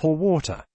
pour water.